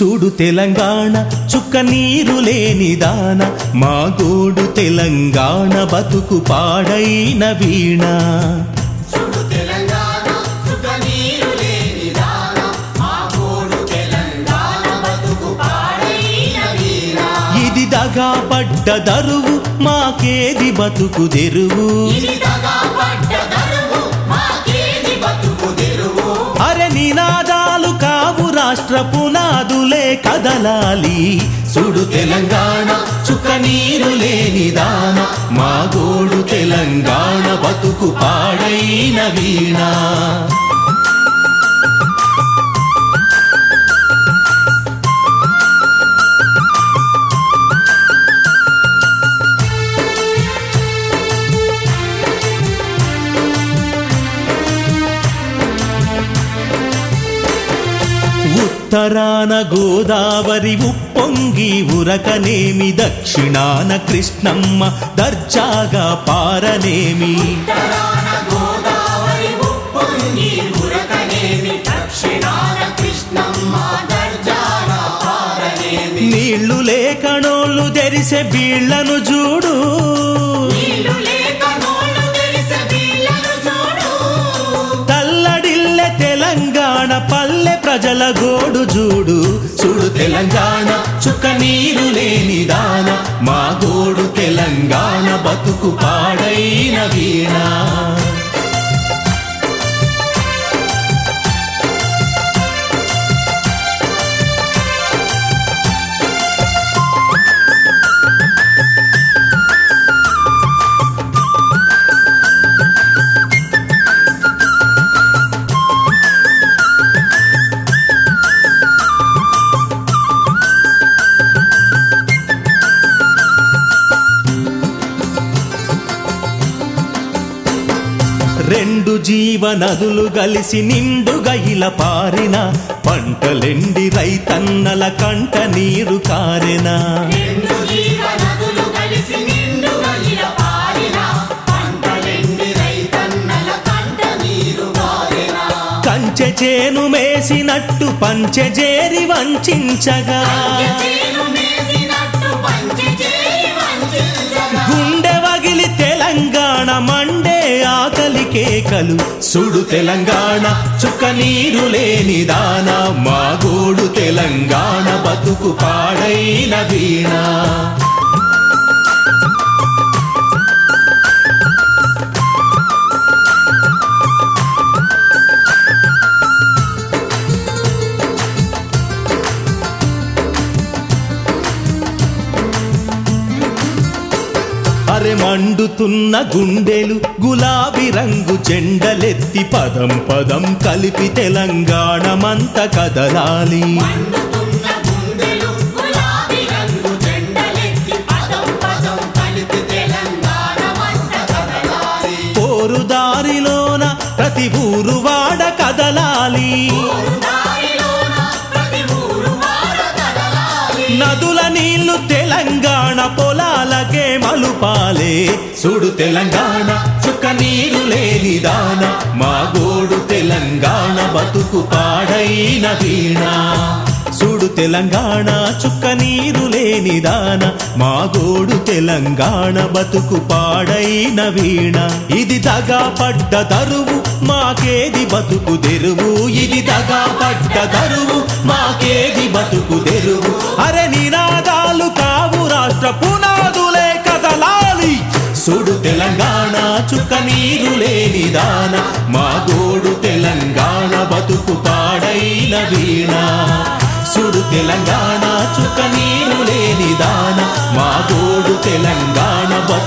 చూడు తెలంగాణ చుక్క నీరు లేని దాన మా గోడు తెలంగాణ బతుకు పాడైన వీణ. చూడు తెలంగాణ చుక్క నీరు లేని దాన మా గోడు తెలంగాణ బతుకు పాడైన వీణ. ఇది దగా పడ్డ దరువు మాకేది బతుకు తెరువు. కదలాలి. చూడు తెలంగాణ చుక్క నీరు లేని దాన. మా గోడు తెలంగాణ బతుకు పాడైన వీణ. ఉత్తరాన గోదావరి ఉప్పొంగి ఉరకనేమి దక్షిణాన కృష్ణమ్మ దర్జాగా పారనేమి. నీళ్ళు లేకనోళ్ళు తెరిసే బీళ్ళను చూడు. ప్రజల గోడు చూడు. చూడు తెలంగాణ చుక్క నీరు లేని దాన. మా గోడు తెలంగాణ బతుకు పాడైన వీణ. రెండు జీవనదులు కలిసి నిండుగా ఇలా పారిన పంటలెండి రైతన్నల కంట నీరు కారెనా. రెండు జీవనదులు కలిసి నిండుగా ఇలా పారిన పంటలెండి రైతన్నల కంట నీరు బారెనా కంచె చేను మేసినట్టు పంచె చేరి వంచగా కేకలు సుడు తెలంగాణ చుక్క నీరు లేని దాన. మా గోడు తెలంగాణ బతుకు పాడైన వీణ. అరె మండుతున్న గుండెలు గులాబీ రంగు చెండలెత్తి పదం పదం కలిపి తెలంగాణమంత కదలాలి. పోరుదారిలోన ప్రతి ఊరు వాడ కదలాలి. నదుల నీళ్ళు తెలంగాణ పాలే. చూడు తెలంగాణ చుక్క నీరు లేని దాన. మా గోడు తెలంగాణ బతుకు పాడైన వీణ. చూడు తెలంగాణ చుక్క నీరు లేని దాన. మా గోడు తెలంగాణ బతుకు పాడైన వీణ. ఇది దగా పడ్డ తరువు మాకేది బతుకు తెరువు? ఇది దగా పడ్డ తరువు మాకేది బతుకు తెరువు? అరే చుక్క నీరు లేని దాన మా గోడు తెలంగాణ బతుకు పాడైన వీణ. సుడు తెలంగాణ చుక్క నీరు లేని దాన మా గోడు తెలంగాణ బతుకు